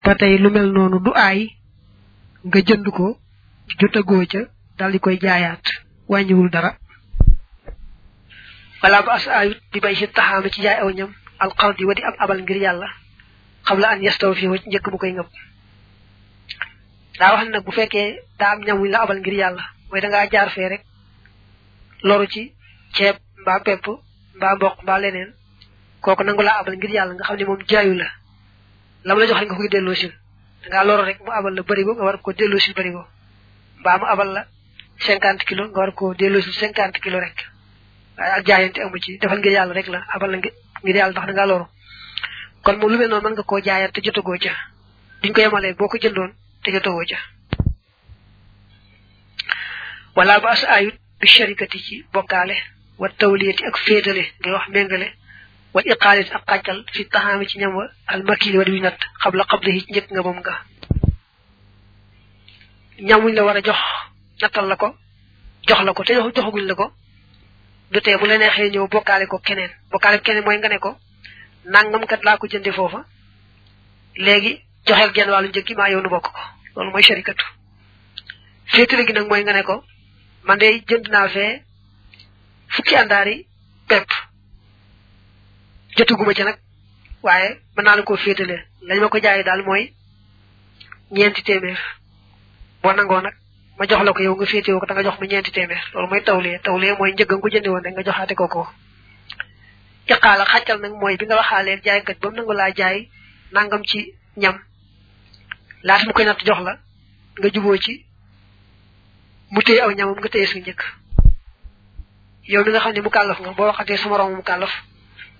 ba tey lu mel noonu du aay nga jënd ko jotagoo ca dal di koy jaayaat wàññiwul dara wala ba as ayut bi bay si taxaama ci jaay aw ñam alxard yi wa di ab abal ngir yàlla xam la an yastaw fi wacc njëkk mu koy ngëb daa wax nag bu fekkee daa am ñam wuñ la abal ngir yàlla mooy da ngaa jaar fee rek loru ci ceeb mbaa pepp mbaa mboq mbaa leneen kooku nangu laa abal ngir yàlla nga xam ne moom jaayu la lam la jox rek nga koy delloo si da ngaa loro rek mu abal la bërigo nga war koo delloo si bërigo mbaa mu abal la cinquante kilo nga war koo delloo si cinquante kilo rek waaye ak jaayante amu ci defal ngir yàlla rek la abal la ngir yàlla ndax da ngaa loro kon moom lu mel noonu mën nga koo jaayante jotagoo ca duñ ko yemalee boo ko jëndoon te jotagoo ca wala ba as ayut bi sharikati ci bokkaale wa tawliyati ak féetale ngay wax méngale wa iqaalit ak xàccal fi taxaami ci ñam wa almakili wa di nat xam la xabli ci njëkk nga moom nga ñamuñ la war a jox nattal la ko jox la ko te jox joxaguñ la ko du tee bu la neexee ñëw bokkaale ko keneen bokkaale ko keneen mooy nga ne ko nangam kat laa ko jënde foofa léegi joxeel genn wàllu njëg gi maa yow nu bokk ko loolu mooy sharikatu féetale gi nag mooy nga ne ko man de jënd naa fee fukki àndaari pepp jotuguma ci nag waaye mën naa la koo féetale lañ ma ko jaayee daal mooy ñeenti téeméer boo nangoo nag ma jox la ko yow nga féetewoo ko da nga jox ma ñeenti téeméer loolu mooy tawlee tawlee mooy njëg nga ko jëndi woon rek nga joxaate ko ko iqaala xàccal nag mooy bi nga waxaalee jaaykat ba mu nangu laa jaay nangam ci ñam laata mu koy natt jox la nga juboo ci mu téye aw ñamam nga téye sa njëkk yow mi nga xam ne mu kàllaf nga boo waxatee sa moroom mu kàllaf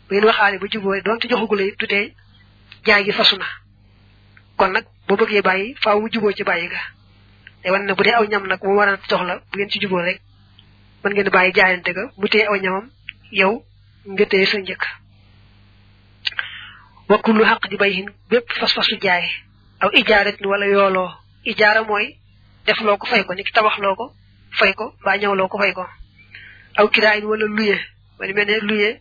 bu ngeen waxaale ba juboo doonte joxagula it du tee jaay gi fasu na kon nag boo bëggee bàyyi faaw mu juboo ci bàyyi ga te wan ne bu dee aw ñam nag mu war a jox la bu ngeen ci juboo rek mën ngeen bàyyi jaayante ga mu téye aw ñamam yow nga téye sa njëkk wakku lu xaq di bay hin bépp fas-fasu jaay aw ijaarat ni wala yooloo ijaara mooy def loo ko fay ko ni ki tabax loo ko fay ko mbaa ñaw loo ko fay ko aw kiraayin wala luye wala mel ne luye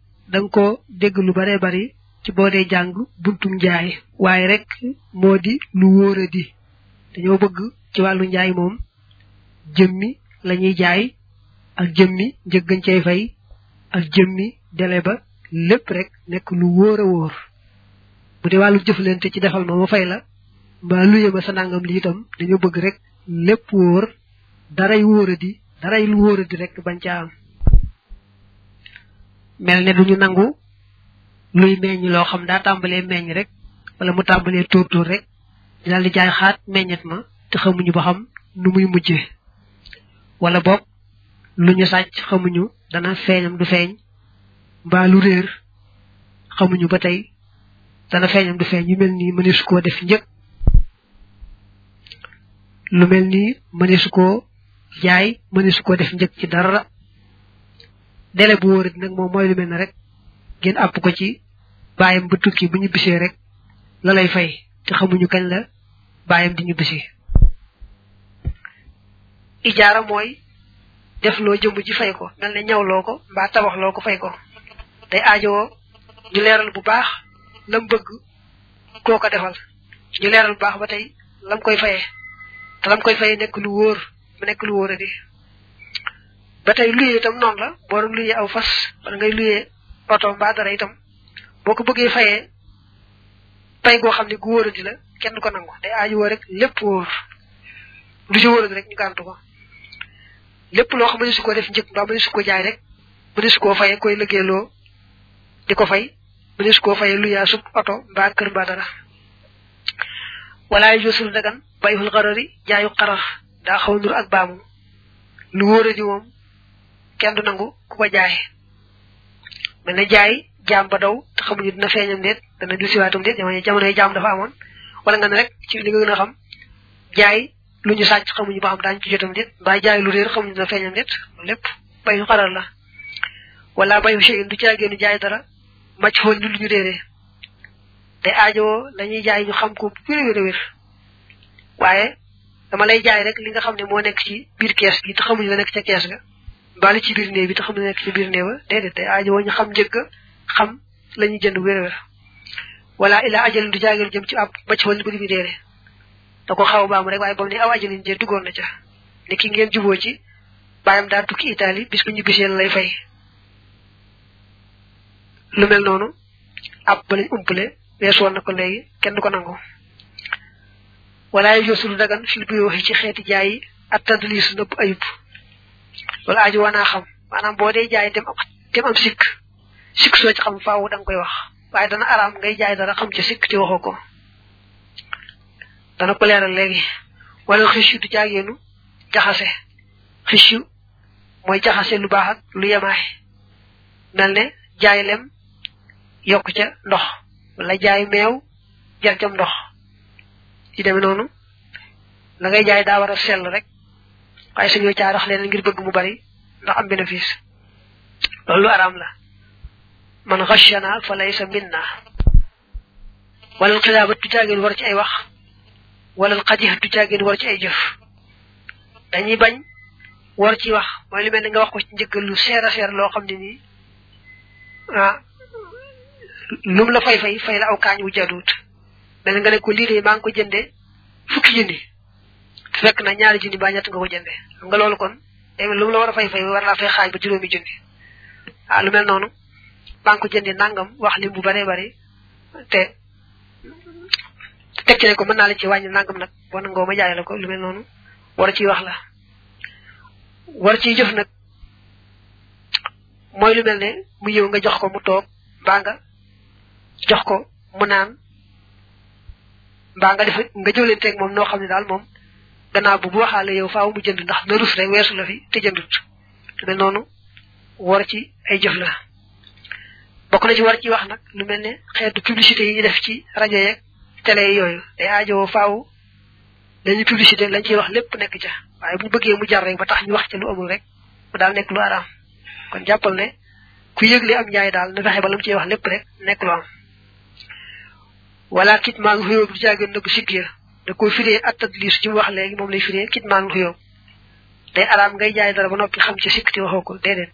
da nga ko dégg lu bare bari ci boo dee jàng buntum njaay waaye rek moo di lu wóora di dañoo bëgg ci wàllu njaay moom jëmmi la ñuy jaay ak jëmmi njëggañ cay fay ak jëmmi dele ba lépp rek nekk lu wóor a wóor bu dee wàllu jëflante ci defal ma ma fay la mbaa luye ma sa nangam li itam dañoo bëgg rek lépp wóor daray wóora di daray lu wóora di rek bañ caa am mel ne duñu nangu luy meññ loo xam daa tàmbalee meññ rek wala mu tàmbalee tuur tuur rek ñu daal di jaay xaat meññet ma te xamuñu ba xam nu muy mujje wala boog lu ñu sàcc xamuñu dana feeñam du feeñ mbaa lu réer xamuñu ba tey dana feeñam du feeñ yu mel nii mënees koo def njëg lu mel ni mëneesu ko jaay mëneesu ko def njëg ci dara délai bu wóor nag moom mooy lu mel ne rek ngeen àpp ko ci bàyyam ba tukki bu ñu bisee rek la lay fay te xamuñu kañ la bàyyam di ñu bisi ijaara mooy def loo jëmm ji fay ko mel ne ñawloo ko mbaa tabax loo ko fay ko day aajowoo ñu leeral bu baax lam bëgg koo ko defal ñu leeral baax ba tey lam koy fayee te lam koy fayee nekk lu wóor mu nekk lu wóor a di ba tey luyee itam noonu la boo doon luyee aw fas wala ngay luyee oto mbaa dara itam boo ko bëggee fayee pay goo xam ne gu wóor a di la kenn du ko nangu day aaju woo rek lépp wóor lu ci wóor a di rek ñu gàntu ko lépp loo xam ne su ko def njëkk mbaa mu ne su ko jaay rek mu ne su koo fayee koy liggéeyloo di ko fay mënees koo fayee lu yaa sub oto mbaa kër mbaa dara walaay josul dagan bayul xarari jaayu xarar daa xaw nur ak baamu lu wóor ji moom kenn du nangu ku ko jaay mel ne jaay jaam ba daw te xamuñu dina feeñam déet dana du siwaatam déet jamono jamono yi jaam dafa amoon wala nga ne rek ci li nga gën a xam jaay lu ñu sàcc xamuñu ba xam daañu ci jotam déet mbaa jaay lu réer xamuñu na feeñam déet lépp bayu xarar la wala bayu cheyin du caa génn jaay dara màcc xool ni lu ñu réeree te aajowoo lañuy jaay ñu xam ko bu wér a wér a wér waaye dama lay jaay rek li nga xam ne moo nekk ci biir kees gi te xamuñu la nekk ca kees ga mbaa li ci biir néew bi te xamuñu la nekk ci biir néew ba déedéet te aajowoo ñu xam njëgg xam la ñuy jënd wér a wér wala ila ajalin du jaageen jëm ci ab ba ci woon ni ko di bi réere da ko xaw baam rek waaye ba mu ne aw ajalin jee duggoon na ca ne ki ngeen juboo ci bàyyam daa tukki Italie bis bu ñibbisee lay fay lu mel noonu ab ba lañ umpale weesu woon na ko léegi kenn du ko nangu walaaye josul dagan fil bu waxi ci xeeti jaay yi at tadlis nëpp ayub loolu aaju wanaa xam maanaam boo dee jaay dem dem am sikk sikk soo ci xam faaw da nga koy wax waaye dana araam ngay jaay dara xam ci sikk te waxoo ko dana ko leeral léegi wala xisyu du jaageenu jaxase xisyu mooy jaxase lu baax ak lu yemaay mel ne jaay lem yokk ca ndox wala jaay meew jar cam ndox ci demee noonu la ngay jaay daa war a sell rek waaye suñu caa rax leen ngir bëgg mu bari ndax am bénéfice loolu araam la man xashana fa laysa minna walal xilaabat du caageen war ci ay wax walal xadix du caageen war ci ay jëf dañuy bañ war ci wax mooy li mel ni nga wax ko ci njëggal lu seer a seer loo xam ne nii ah lum la fay fay fay la aw kaañ wu jaduut mel nga ne ko lii de maa ngi ko jënde fukki junni fekk na ñaari junni ba ñett nga ko jënde xam nga loolu kon day mel lu mu la war a fay fay war laa fay xaaj ba juróomi junni ah lu mel noonu baa nga ko jëndee nangam wax lim bu baree bari te teg ci ne ko mën naa la ci wàññi nangam nag boo nangoo ma jaay la ko lu mel noonu war ciy wax la war ciy jëf nag mooy lu mel ne mu ñëw nga jox ko mu toog mbaa nga jox ko mu naan mbaa nga def nga jëlanteeg moom noo xam ne daal moom gannaaw bu bu waxaale yow faaw mu jënd ndax na rus rek weesu la fi te jëndut lu mel noonu war ci ay jëf la bokk na ci war ci wax nag lu mel ne xeetu publicité yi ñu def ci rajo yeeg télé yooyu day aajowoo faaw dañuy publicité lañ ciy wax lépp nekk ca waaye bu bëggee mu jar rek ba tax ñu wax ci lu amul rek mu daal nekk lu araam kon jàppal ne ku yëgle am njaay daal na fexe ba lam ciy wax lépp rek nekk lu am wala kit maa ngi xuyóob du caagin nëbb sikk ya da koy firee attat liis ci mu wax léegi moom lay firee kit maa ngi xuyóob day araam ngay jaay dara ba noppi xam ci sikk te waxoo ko déedéet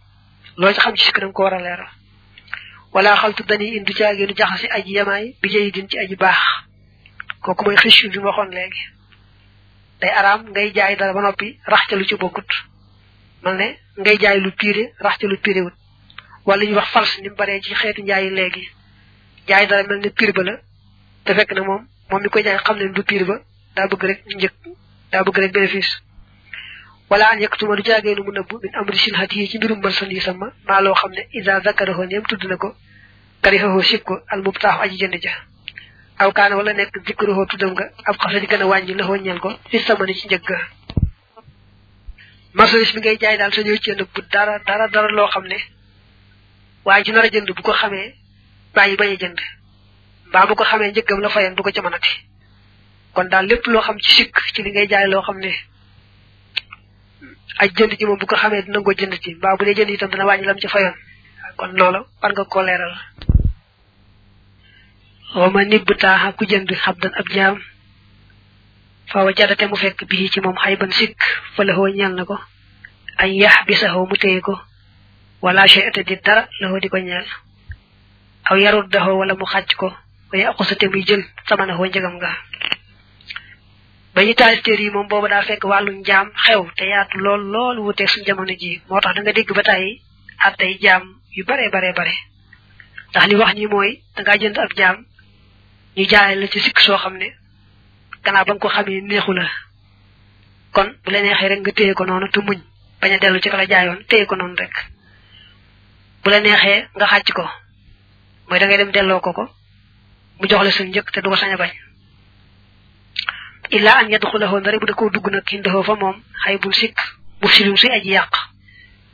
loo ci xam ci sikk da nga ko war a leeral wala xaltu dañuy indi caaginu jaxasi aji yamaay bi jëyi din ci aji baax kooku mooy xëccu bi ma waxoon léegi day araam ngay jaay dara ba noppi rax ca lu ci bokkut man ne ngay jaay lu piire rax ca lu piire wut wala ñu wax fals ni mu baree ci xeetu njaayi léegi jaay dara mel ne piir ba la te fekk na moom moom mi koy jaay xam ne du piir ba daa bëgg rek njëkk daa bëgg rek bénéfice wala an yaktuma du jaagee nu mu nëbb min amri silhati yi ci mbirum marchandise sama maa loo xam ne isa zakaraho neem tudd na ko karihaho sib ko al mubtaaxu aji jënd ja aw kaana wala nekk zikruhoo tuddam nga ab xasa di gën a wàññi loxoo ñeel ko fi samani ci njëgg marchandise bi ngay jaay daal sa ñëw ci nëbb dara dara dara loo xam ne waaye ji nar a jënd bu ko xamee bàyyi bañ a jënd mbaa bu ko xamee njëggam la fayoon du ko ca mënati kon daal lépp loo xam ci sikk ci li ngay jaay loo xam ne aj jënd ji moom bu ko xamee dina ko jënd ci mbaa bu dee jënd itam dana wàññi lam ci fayoon kon loola war nga koo leeral wa ma nibb taaxa ku jënd xabdan ab jaam fa wa jadate mu fekk bii ci moom xayban sikk fa la ñeel na ko añ yax bi saxoo mu téye ko wala shay ata di dara la di ko ñeel aw yarut daxoo wala mu xàcc ko wa yaqusate muy jël samana xoo njëgam nga ba ñu taalif téere yi moom booba daa fekk wàllu njaam xew te yaatu lool lool wuteeg suñ jamono ji moo tax da nga dégg ba tey attay jaam yu bare bare bare ndax li wax ni mooy da ngaa jënd ab jaam ñu jaay la ci sikk soo xam ne gannaaw ba nga ko xamee neexu la kon bu la neexee rek nga téye ko noonu te muñ bañ a dellu ci ka la jaayoon téye ko noonu rek bu la neexee nga xàcc ko mooy da ngay dem delloo ko ko mu jox la suñ njëkk te du ko sañ a bañ illaa an yadxulahoo ndare bu da koo dugg nag indahoo fa moom xay bul sikk bu silum suy aji yàq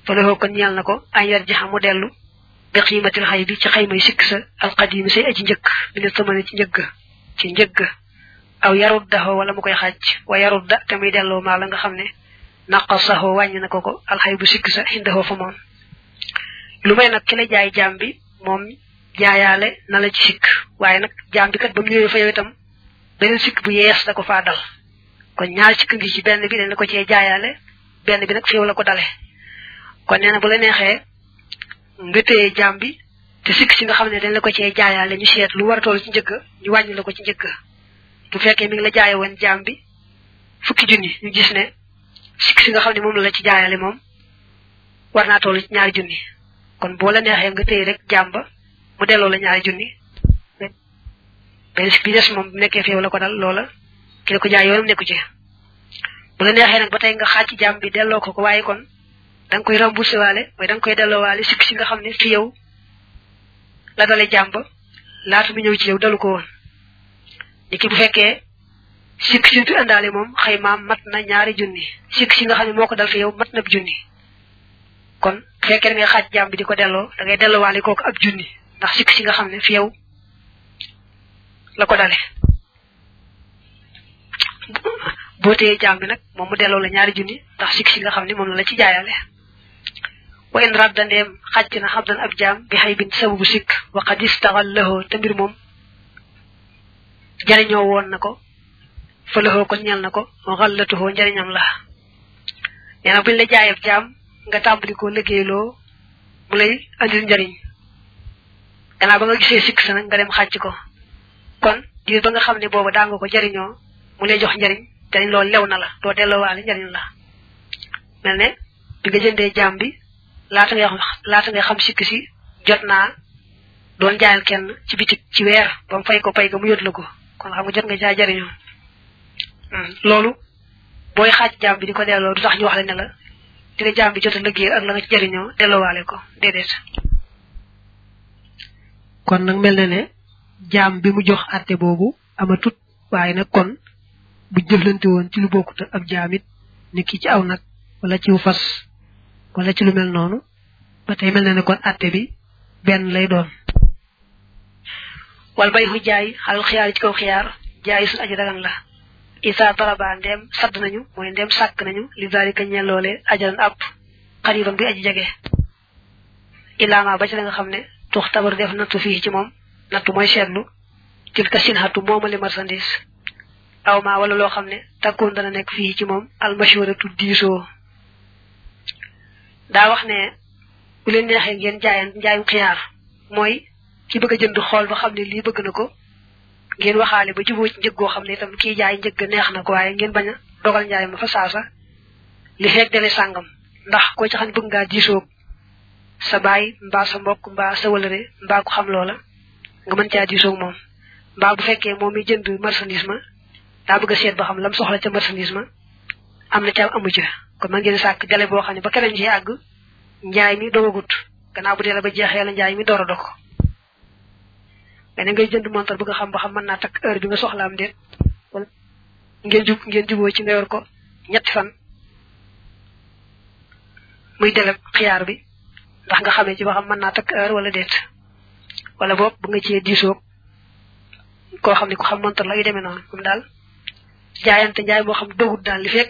falahoo kon ñeel na ko ay yar jaxa mu dellu bi xiimatil xay bi ci xaymay sikk sa alqadimi say aji njëkk mi ne samane ci njëgg ci njëgg aw yarut daxoo wala mu koy xaaj wa yarut da te muy delloo maa la nga xam ne naqa saxoo wàññi na ko ko alxay bu sikk sa xindahoo fa moom lu may nag ki la jaay jaam bi moom jaayaale na la ci sikk waaye nag jaam bi kat ba mu ñëwee fa yow itam beneen sikk bu yees da ko faa dal kon ñaar sikk ngi ci benn bi dañ la ko cee jaayaale benn bi nag fi yow la ko dale kon nee na bu la neexee nga téye jaam bi te sikk si nga xam ne dañ la ko cee jaayaale ñu seet lu war a toll ci njëkk ñu wàññi la ko ci njëkk bu fekkee mi ngi la jaaye woon jaam bi fukki junni ñu gis ne sikk si nga xam ne moom la la ci jaayaale moom war naa toll ci ñaari junni kon boo la neexee nga téye rek jaam ba mu delloo la ñaari junni benn bi des moom bu nekkee fi yow la ko dal loola ki la ko jaay yoonam nekku ci bu la neexee nag ba tey nga xàcc jaam bi delloo ko ko waaye kon da nga koy remboursé waale mooy da nga koy delloo waale sikk si nga xam ne fi yow la dale jaam ba laata mu ñëw ci yow dalu ko woon ni ki bu fekkee sikk si fi àndaale moom xëy maam mat na ñaari junni sikk si nga xam ne moo ko dal fi yow mat na junni kon bu fekkee da ngay xaaj jaam bi di ko delloo da ngay delloowaale kooku ab junni ndax sikk si nga xam ne fi yow la ko dale boo téyee jaam bi nag moom mu delloo la ñaari junni ndax sikk si nga xam ne moom la la ci jaayale wa in radda ndeem xàcc na xabdan ab jaam bi xay bin sababu sikk wa qad istaxal lahoo te mbir moom jariñoo woon na ko fa lahoo ko ñeel na ko xallatuhoo njariñam la nee na buñ la jaayeb jaam nga tàmbali ko liggéeyloo mu lay andil njariñ gannaaw ba nga gisee sikk sa nag nga dem xàcc ko kon diir ba nga xam ne booba daa nga ko jariñoo mu lay jox njariñ te ni loolu lew na la doo delloowaale njariñ la mel ne bi nga jëndee jaam bi laata ngay xam laata ngay xam sikk si jot naa doon jaayal kenn ci bitik ci weer ba mu fay ko pay ga mu yót la ko kon xam nga jot nga jaay jariñoo loolu booy xaaj jaam bi di ko delloo du tax ñu wax la ne la di la jaam bi jot a liggéey ak la nga ci jëriñoo delloowaale ko déedéet kon nag mel na ne jaam bi mu jox àtte boobu amatut waaye nag kon bu jëflante woon ci lu bokkut ak jaam it ni ki ci aw nag wala ci wu fas wala ci lu mel noonu ba tey mel na ne kon àtte bi benn lay doon wal bay fu jaay xalal xiyaar ci kaw xiyaar jaay sun aji dagan la isa daraba ndem sadd nañu mooy ndem sàkk nañu li zalika ñeel loole ajalan ab xariban bi aji jege ilaama ba ci la nga xam ne tux tabar def nattu fii ci moom nattu mooy seetlu til ka sin xatu moomale marchandise aw ma wala loo xam ne takkoon dana nekk fii ci moom almashuratu diisoo daa wax ne bu leen neexee ngeen jaayan njaayum xiyaar mooy ki bëgg a jënd xool ba xam ne lii bëgg na ko ngeen waxaale ba juboo ci njëg goo xam ne itam kii jaay njëg ga neex na ko waaye ngeen bañ a dogal njaay ma fa saasa li feeg dele sàngam ndax koo ci xam ne bëgg ngaa diisoog sa baay mbaa sa mbokk mbaa sa wëlëre mbaa ko xam loola nga mën caa diisoog moom mbaa bu fekkee moom mi jënd marchandise ma daa bëgg a seet ba xam lam soxla ca marchandise ma am na ca amu ca kon ma ngeen sàkk dele boo xam ne ba keneen ci àgg njaay mi dogagut gannaaw bu dee la ba jeexee la njaay mi door a dog mais na ngay jënd montar bëgg a xam ba xam mën naa takk heure bi nga soxlaam déet wala ngeen jub ngeen juboo ci nga yor ko ñetti fan muy deleb xiyaar bi ndax nga xamee ci ba xam mën naa takk heure wala déet wala boog bu nga cee diisoo koo xam ne ku xam montar la yu demee noonu moom daal jaayante njaay moo xam dogut daal li fekk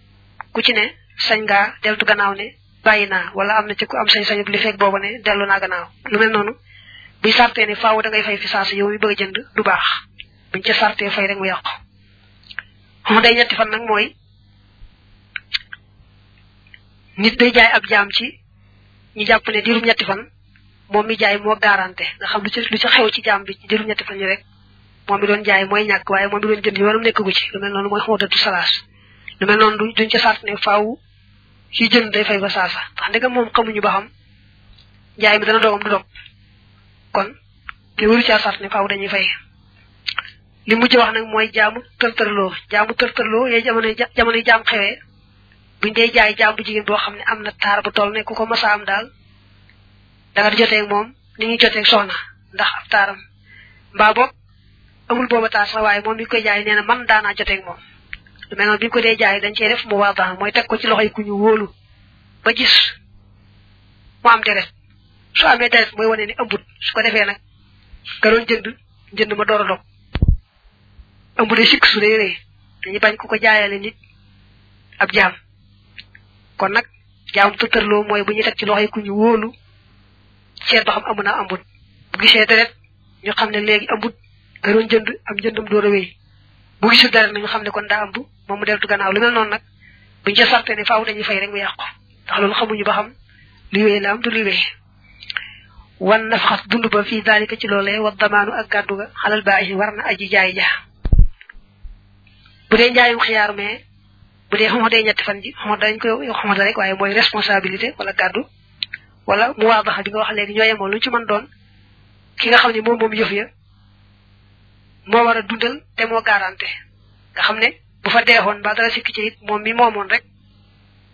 ku ci ne sañ ngaa deltu gannaaw ne bàyyi naa wala am na ci ku am sañ-sañu li fekk booba ne dellu naa gannaaw lu mel noonu buy sartee ne faaw da ngay fay fi saasa yow mi bëgg a jënd du baax buñ ca sartee fay rek mu yàqu mu day ñetti fan nag mooy nit day jaay ab jaam ci ñu jàpp ne diirum ñetti fan moom mi jaay moo garanté nga xam lu ci lu ci xew ci jaam bi ci diirum ñetti fan yi rek moom mi doon jaay mooy ñàkk waaye moom mi doon jënd yi waram nekk gu ci lu mel noonu mooy xóotatu salaas lu mel noonu duñ ca sart ne faaw ci jënd day fay ba saasa ndax ndegam moom xamuñu ba xam njaay mi dana dogam du dog kon te waru caa sart ne faaw dañuy fay li mujj wax nag mooy jaamu tërtërloo jaamu tërtërloo yee jamono jamono jaam xewee buñ dee jaay jaam bu jigéen boo xam ne am na taar bu toll ne ku ko masa am daal da nga di joteeg moom ni ñuy joteeg soxna ndax ab taaram mbaa boog amul booba taar sax waaye moom mi ngi koy jaay nee na man daanaa joteeg moom lu mel noonu bi ñu ko dee jaay dañ cee def mu waa baax mooy teg ko ci loxo yi ku ñu wóolu ba gis mu am deret su amee deret mooy wane ni ëmbut su ko defee nag nga doon jënd njënd ma door a dog ëmb de sikk su rëy rëy dañu bañ ku ko jaayale nit ab jaam kon nag jaam tëtërloo mooy bu ñu teg ci loxo yi ku ñu wóolu seet ba xam amu naa ambut bu gisee deret ñu xam ne léegi ambut da doon jënd am jëndam door a wéy bu gisul deret na ñu xam ne kon daa ambu moom mu deltu gannaaw lu mel noonu nag buñ ca sarte ne faaw dañuy fay rek mu yàqu ndax loolu xamuñu ba xam luy wéy la am du luy wéy wan nafxas dund ba fii daalika ci loolee wa damaanu ak gàddu ga xalal baaxi war na aji jaay ja bu dee njaayum xiyaar mais bu dee xuma dee ñetti fan ji xuma dañ ko xuma rek waaye mooy responsabilité wala gàddu wala mu waa baxa bi nga wax léegi ñoo yemoo lu ci mën doon ki nga xam ne moom moom yëf ya moo war a dundal te moo garanté nga xam ne bu fa deexoon ba dara sikki ci it moom mi moomoon rek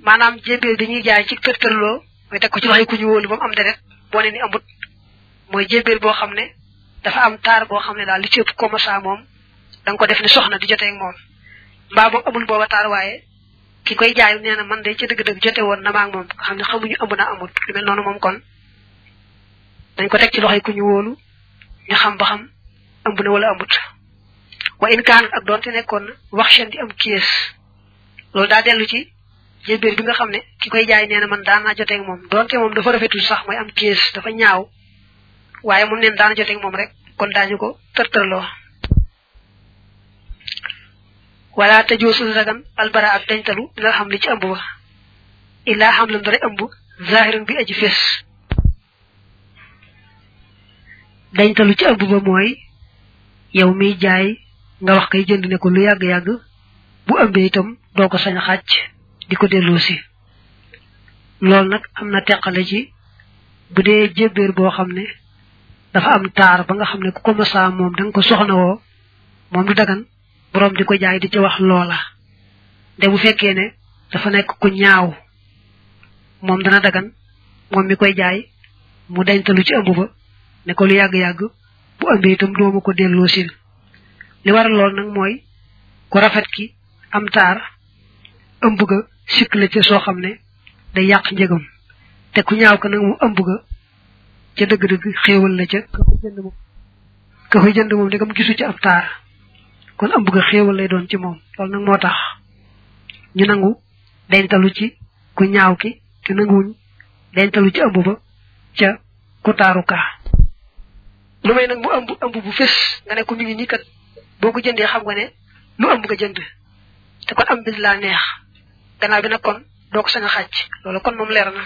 maanaam jébbeel bi ñuy jaay ci tërtërloo mooy teg ko ci loxoy ku ñu wóolu ba mu am deret boo ne ni amut mooy jébbeel boo xam ne dafa am taar boo xam ne daal li ci ëpp commença moom da nga ko def ni soxna di jotee ak moom mbaa boog amul booba taar waaye ki koy jaay nee na man de ci dëgg-dëgg jote woon na ma ak moom nga xam ne xamuñu ëmb na amut lu mel noonu moom kon dañ ko teg ci loxoy ku ñu wóolu ñu xam ba xam ëmb na wala amut wa in kaan ak doonte nekkoon na wax seen di am kies loolu daa dellu ci jébéer bi nga xam ne ki koy jaay nee na man daan naa joteeg moom donte moom dafa rafetul sax mooy am kees dafa ñaaw waaye moom neen daana joteeg moom rek kon daañu ko tërtërloo wala te joosul dagan albara ak dañtalu dina xam li ci ëmb ba illaa xam lan dara ëmb zahiran bi aji fees dañtalu ci ëmb ba mooy yow miy jaay nga wax kay jënd ne ko lu yàgg-yàgg bu ëmbee itam doo ko sañ a xàcc di ko delloo si loolu nag am na teqale ci bu dee jébbéer boo xam ne dafa am taar ba nga xam ne ku ko masaa moom da nga ko soxna woo moom du dagan borom di ko jaay di ci wax loola de bu fekkee ne dafa nekk ku ñaaw moom dana dagan moom mi koy jaay mu dencalu ci ëmb ba ne ko lu yàgg-yàgg bu ëmbee itam doomu ko delloo sil li waral lool nag mooy ku rafet ki am taar ëmb ga sikk la ci soo xam ne day yàq njëgam te ku ñaaw ko nag mu ëmb ga ca dëgg-dëgg xéewal la ca ka koy jënd moom ka koy jënd moom ndegam gisu ci ab taar kon am bëgg xéewal lay doon ci moom loolu nag moo tax ñu nangu dentalu ci ku ñaaw ki te nanguwuñ dentalu ci ëmb ba ca ku taaru ka lu may nag mu ëmb ëmb bu fés nga ne ko mi ngi nii kat boo ko jëndee xam nga ne lu ëmb nga jënd te kon am bi laa neex gannaaw bi nag kon doo ko sañ a xàcc loolu kon moom leer na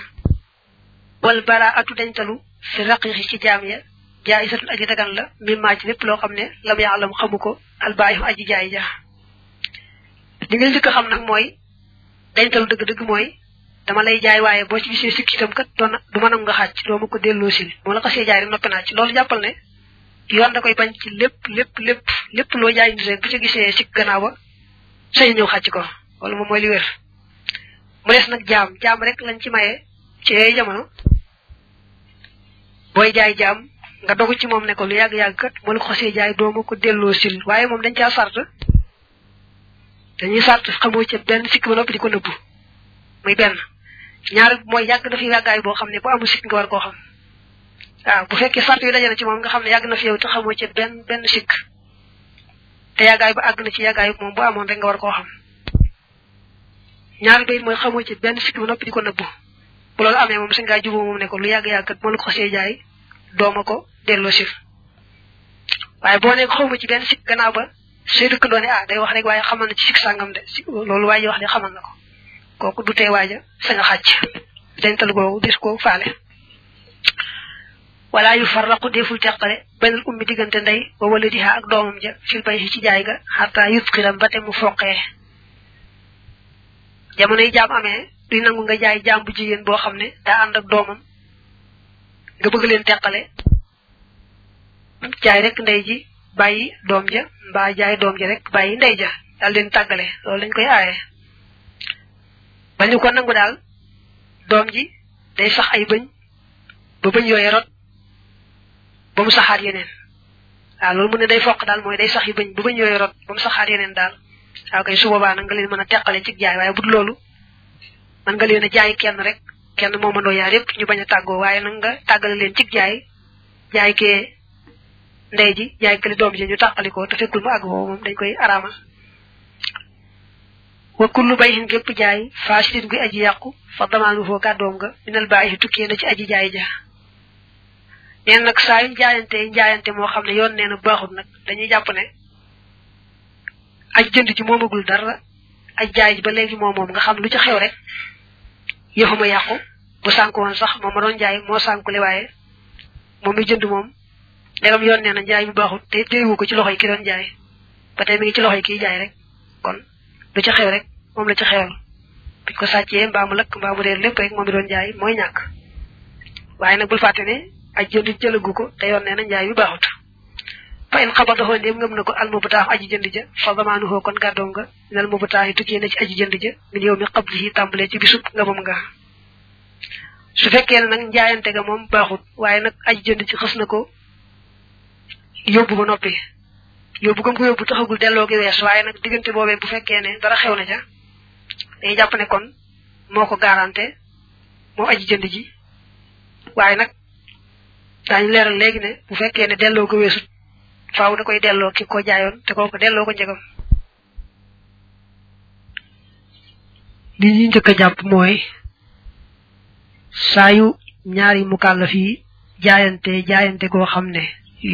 wal bara atu dañtalu fi raqiqi ci jaam ya jaay isatun aji dagan la mi maa ci lépp loo xam ne lam yaalam xamu ko albaayu aji jaay ja li ngay njëkk a xam nag mooy dañtalu dëgg-dëgg mooy dama lay jaay waaye boo ci gisee sikki itam kat doon du ma nangu nga xàcc doo ma ko delloo sil moo la xasee jaay rek noppi naa ci loolu jàppal ne yoon da koy bañ ci lépp lépp lépp lépp loo jaay nit rek bu ci gisee sikk gannaaw ba sañ ñëw xàcc ko wala moom mooy li wér mu des nag jaam jaam rek lañ ci maye ci yooyu jamono booy jaay jaam nga dogu ci moom ne ko lu yàgg-yàgg kat ma la ko xasee jaay dooma ko delloo sil waaye moom dañ caa sart dañuy sart xamoo ca benn sikk ba noppi di ko nëbbu muy benn ñaar mooy yàgg na fi yàggaay boo xam ne bu amul sikk nga war koo xam waaw bu fekkee sart yu daje na ci moom nga xam ne yàgg na fi yow te xamoo ca benn benn sikk te yàggaay ba àgg na ci yàggaay moom bu amoon rek nga war koo xam ñaari bayit mooy xamoo ci benn sikk ba noppi di ko nëbbu bu loolu amee moom sañ ngaa juboo moom ne ko lu yàgg-yàgg kat ma la ko xasee jaay dooma ko delloo sif waaye boo nekk xawma ci benn sikk gannaaw ba say dëkkandoo ne ah day wax rek waaye xamal na ci sikk sàngam de si loolu waaye wax de xamal na ko kooku du tee waaja sañ a xàcc dental googu des ko faale wala yu farraqu deful teqale beneen ummi diggante ndey wa waladiha ak doomam ja fil bay ci jaay ga xataa yutqiram ba te mu foqee jamono yi jaam amee duñ nangu nga jaay jaam bu jigéen boo xam ne daa ànd ak doomam nga bëgg leen teqale jaay rek ndey ji bàyyi doom ja mbaa jaay doom ja rek bàyyi ndey ja daal leen tàggale loolu lañ koy aaye ba ñu ko nangu daal doom ji day sax ay bëñ ba bëñ yooyu rot ba mu saxaat yeneen waaw loolu mu ne day foq daal mooy day sax yu bañ bu bañ yooyu rot ba mu saxaat yeneen daal waaw kay su boobaa nag nga leen mën a teqale ci jaay waaye bu dul loolu man nga leen a jaay kenn rek kenn moo mënoo yaar yëpp ñu bañ a tàggoo waaye nag nga tàggale leen ci jaay jaay kee ndey ji jaay këli doom ji ñu tàqalikoo te fekkul mu àgg boobu moom dañ koy araama wa kullu bayhin gépp jaay faasitin guy aji yàqu fa damaanu foo gàddoom nga minal baayi tukkee na ci aji jaay ja neen nag saa yu jaayante yi jaayante moo xam ne yoon nee na baaxul nag dañuy jàpp ne aj jënd ji moomagul dara aj jaay ji ba léegi moom moom nga xam lu ci xew rek yëfuma yàqu bu sànku woon sax moom ma doon jaay moo sànkule waaye moom mi jënd moom ndegam yoon nee na jaay bu baaxul te téyewu ko ci loxoy ki doon jaay ba tey mi ngi ci loxoy kiy jaay rek kon lu ca xew rek moom la ca xewal buñ ko sàccee mbaa mu lakk mbaa mu réer lépp rek moom mi doon jaay mooy ñàkk waaye nag bul fàtte ne aj jënd jëlagu ko te yoon nee na njaay bi baaxut fa in xabadaxoo ndéem ngëm na ko al mubtaax aji jënd ja fa zamaanuhoo kon gàddoom nga nal mubtaax yi tukkee na ci aji jënd ja min yow mi xabli yi tàmbalee ci bisub nga moom nga su fekkee ne nag njaayante ga moom baaxut waaye nag aji jënd ci xës na ko yóbbu ba noppi yóbbu gëm ko yóbbu taxagul delloo gi wees waaye nag diggante boobee bu fekkee ne dara xew na ca dañuy jàpp ne kon moo ko garanté moo aji jënd ji waaye nag daañu leeral léegi ne bu fekkee ne delloo ko weesut faaw da koy delloo ki ko jaayoon te kooku delloo ko njëgam li ñu njëkk a jàpp mooy saa yu ñaari mukallaf yi jaayante jaayante goo xam ne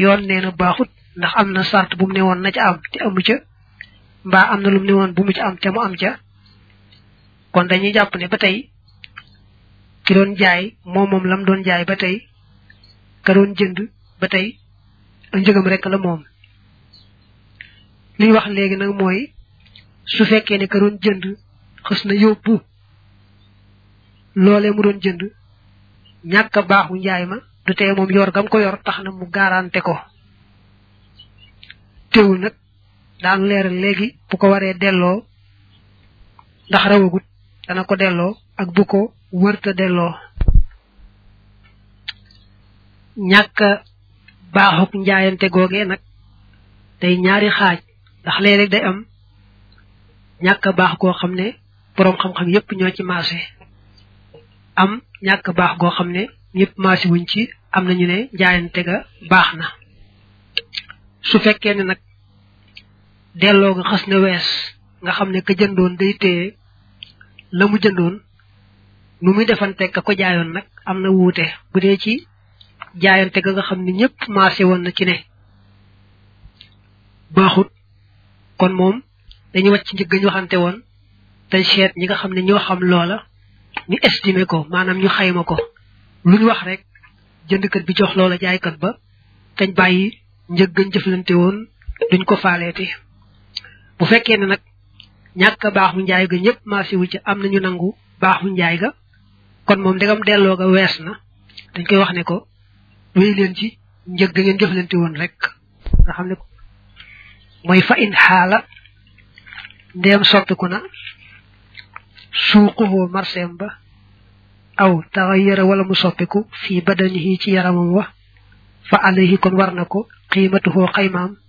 yoon nee na baaxut ndax am na sart bu mu ne woon na ca am te amu ca mbaa am na lu mu ne woon bu mu ca am te mu am ca kon dañuy jàpp ne ba tey ki doon jaay moom moom lam doon jaay ba tey ka doon jënd ba tey njëgam rek la moom li wax léegi nag mooy su fekkee ne ka doon jënd xës na yóbbu loolee mu doon jënd ñàkk a baaxu njaay ma du tee moom yor gam ko yor tax na mu garanté ko teewul nag daan leeral léegi bu ko waree delloo ndax rawagut dana ko delloo ak bu ko wërta delloo ñàkk baaxuk njaayante googee nag day ñaari xaaj ndax léeg-léeg day am ñàkk baax goo xam ne boroom xam-xam yépp ñoo ci maase am ñàkk baax goo xam ne ñëpp maase wuñ ci am nañu ne njaayante ga baax na su fekkee ne nag delloo nga xas na wees nga xam ne ka jëndoon day téye la mu jëndoon nu muy defante ka ko jaayoon nag am na wuute bu dee ci jaayante ga nga xam ne ñëpp marché woon na ci ne baaxut kon moom dañu wàcc njëg ñu waxante woon te seet ñi nga xam ne ñoo xam loola ñu estimé ko maanaam ñu xayma ko lu ñu wax rek jëndkat bi jox loola jaaykat ba tañ bàyyi njëg gañ jëflante woon duñ ko faaleeti bu fekkee ne nag ñàkk baaxu njaay ga ñëpp maasiwu ci am nañu nangu baaxu njaay ga kon moom ndegam delloo ga wees na dañ koy wax ne ko wéy leen ci njëg ga ngeen jëflante woon rek nga xam ne ko mooy fa in xaala ndeem soppiku na suuquhoo marseem ba aw taxayara wala mu soppiku fii badanihi ci yaramam wa fa alayhi kon war na ko qiimatuhoo xaymaam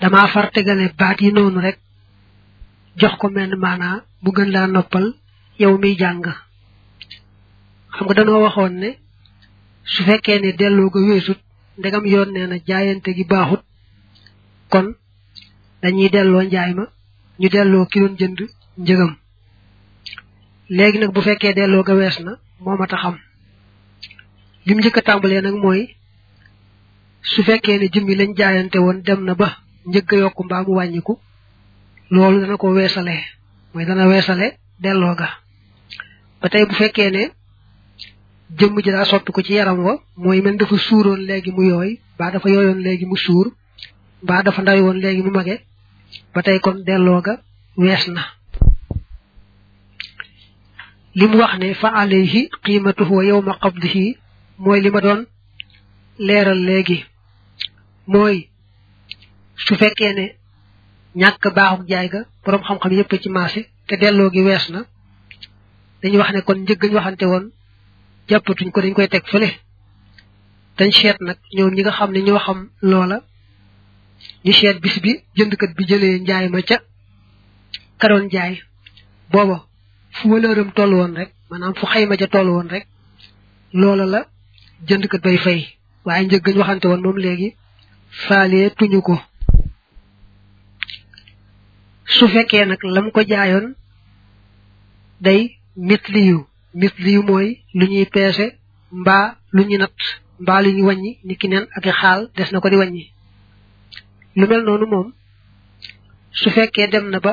dama far tegale baat yi noonu rek jox ko menn maanaa mu gën laa noppal yow miy jàng xam nga danoo waxoon ne su fekkee ne delloo nga weesut ndegam yoon nee na jaayante gi baaxut kon dañuy delloo njaay ma ñu delloo ki doon jënd njëgam léegi nag bu fekkee delloo ga wees na moo mat a xam lim njëkk a tàmbalee nag mooy su fekkee ne jëmmi lañ jaayante woon dem na ba njëgg a yokku mbaa mu wàññiku loolu dana ko weesale mooy dana weesale delloo ga ba tey bu fekkee ne jëmm ji daa soppi ko ci yaram wa mooy mel dafa suuroon léegi mu yooy baa dafa yooyoon léegi mu suur mbaa dafa ndawi woon léegi mu mage ba tey kon delloo ga wees na li mu wax ne fa alayhi qiimatuhu wa yawma qabdihi mooy li ma doon leeral léegi mooy su fekkee ne ñàkk baaxuk jaay ga boroom xam-xam yépp ci marché te delloo gi wees na dañuy wax ne kon njëg ñu waxante woon jàppatuñ ko dañ koy teg fële dañ seet nag ñoom ñi nga xam ne ñoo xam loola ñu seet bis bi jëndkat bi jëlee njaay ma ca ka doon jaay booba fu wëlëram toll woon rek maanaam fu xayma ja toll woon rek loola la jëndkat bay fay waaye njëg gañ waxante woon moom léegi faalee tuñu ko su fekkee nag lam ko jaayoon day mitliyu mit lii mooy lu ñuy peese mbaa lu ñuy natt mbaa lu ñuy wàññi ni ki neen ak xaal des na ko di wàññi lu mel noonu moom su fekkee dem na ba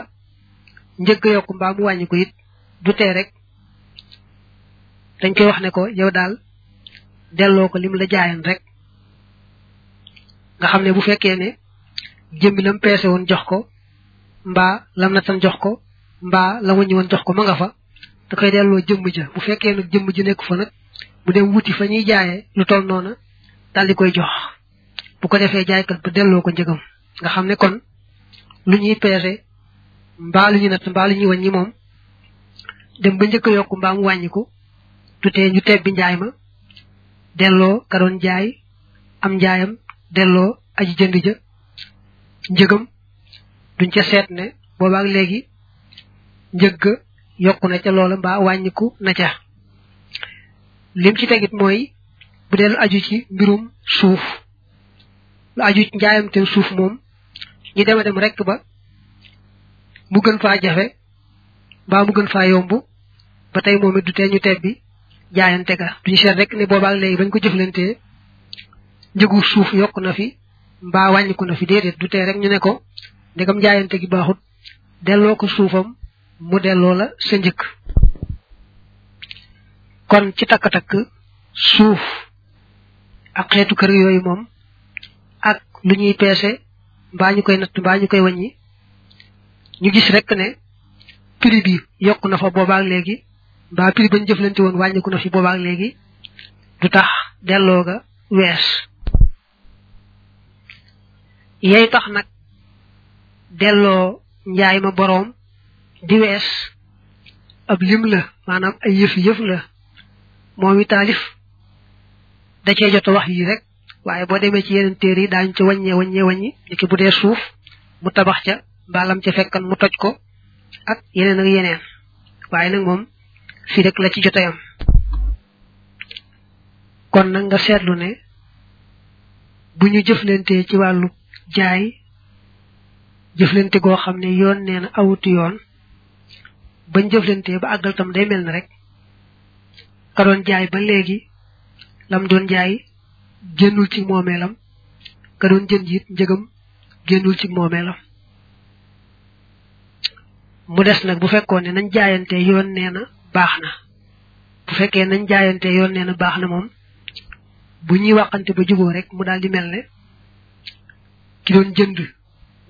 njëgg yokk mbaa mu wàññi ko it du tee rek dañ koy wax ne ko yow daal delloo ko lim la jaayan rek nga xam ne bu fekkee ne jëmbi lam peese woon jox ko mbaa lam natan jox ko mbaa la wàññi woon jox ko ma nga fa da koy delloo jëmm ja bu fekkee nag jëmm ji nekk fa nag mu dem wuti fa ñuy jaayee lu toll noona daal di koy jox bu ko defee jaaykat ba delloo ko njëgam nga xam ne kon lu ñuy peese mbaa lu ñuy natt mbaa lu ñuy wàññi moom dem ba njëkk a yokk mbaa mu wàññi ko tutee ñu tebbi njaay ma delloo ka doon jaay am njaayam delloo aji jënd ja njëgam duñ ca seet ne boobaak léegi njëgg yokku na ca loola mbaa wàññiku na ca lim ci tegit mooy bu dee lu aju ci mbirum suuf lu aju ci njaayam te suuf moom ñu dema dem rekk ba mu gën faa jafe mbaa mu gën faa yomb ba tey moom it du tee ñu teeb bi jaayante ga duñu seet rek ne boobaak léegi bañ ko jëflantee njëgu suuf yokk na fi mbaa wàññiku na fi déedéet du tee rek ñu ne ko ndegam jaayante gi baaxut delloo ko suufam mu delloo la sa njëkk kon ci takk-takk suuf ak xeetu kër yooyu moom ak lu ñuy peese mbaa ñu koy natt mbaa ñu koy wàññi ñu gis rek ne prix bi yokk na fa boobaak léegi mbaa prix bañ jëflante woon wàññiku na fi boobaak léegi du tax delloo ga wees yay tax nag delloo njaay ma boroom di wees ab lim la maanaam ay yëf yëf la moom i taalif da cee jot a wax yii rek waaye boo demee ci yeneen téere yi daañu ci wàññee wàññee wàññi ni ki bu dee suuf mu tabax ca mbaalam ca fekkan mu toj ko ak yeneen ak yeneen waaye nag moom fii rek la ci jot a yam kon nag nga seetlu ne bu ñu jëflantee ci wàllu jaay jëflante goo xam ne yoon nee na awutu yoon bañ jëflantee ba àggal tam day mel ne rek ka doon jaay ba léegi lam doon jaay génnul ci moomeelam ka doon jënd it njëgam génnul ci moomeelam mu des nag bu fekkoon ne nañ jaayante yoon nee na baax na bu fekkee nañ jaayante yoon nee na baax na moom bu ñuy waxante ba juboo rek mu daal di mel ne ki doon jënd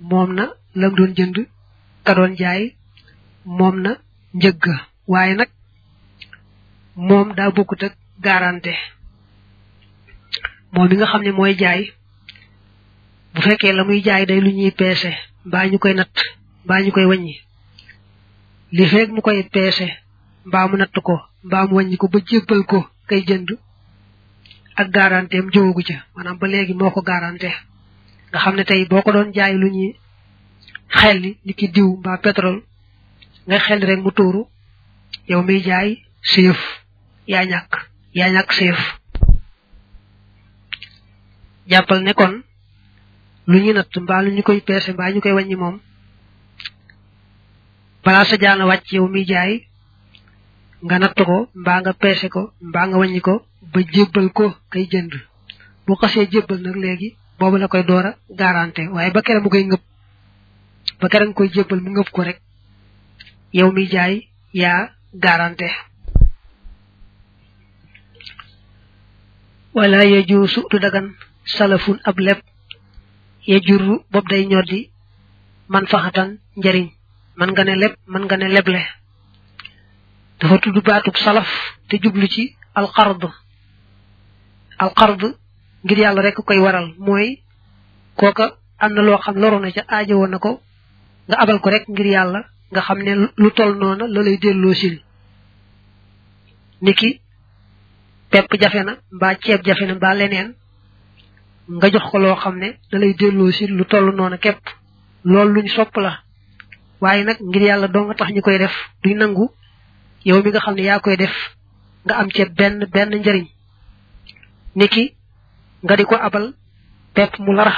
moom na lam doon jënd ka doon jaay moom na njëgg waaye nag moom daa bokkut ak garanté moom mi nga xam ne mooy jaay bu fekkee la muy jaay day lu ñuy peese mbaa ñu koy natt mbaa ñu koy wàññi li feeg mu koy peese mbaa mu natt ko mbaa mu wàññi ko ba jébbal ko kay jënd ak garanteem jóogu ca maanaam ba léegi moo ko garanté nga xam ne tey boo ko doon jaay lu ñuy xel li ni ki diw mbaa pétrole nga xel rek mu tuuru yow miy jaay sa yëf yaa ñàkk yaa ñàkk sa yëf jàppal ne kon lu ñu natt mbaa lu ñu koy peese mbaa ñu koy wàññi moom balaa sa jaana wàcc yow mi jaay nga natt ko mbaa nga peese ko mbaa nga wàññi ko ba jébbal ko kay jënd bu xasee jébbal nag léegi boobu la koy door a garanté waaye ba kere mu koy ngëb ba kere nga koy jébbal mu ngëb ko rek yow mi jaay yaa garanté wala yajuusu du dagan salafun ab leb ya jurru bob day ñoddi man faxatan njariñ man nga ne leb man nga ne leble dafa tudd baatub salaf te jublu ci alqard alqard ngir yàlla rek koy waral mooy kooka am na loo xam loro na ca aajo woon na ko nga abal ko rek ngir yàlla nga xam ne lu tol noona la lay delloo sil niki pepp jafe na mbaa ceeb jafe na mbaa leneen nga jox ko loo xam ne da lay delloo si lu toll noonu képp loolu luñ sopp la waaye nag ngir yàlla doo nga tax ñu koy def duñ nangu yow mi nga xam ne yaa koy def nga am ca benn benn njariñ niki nga di ko abal pepp mu larax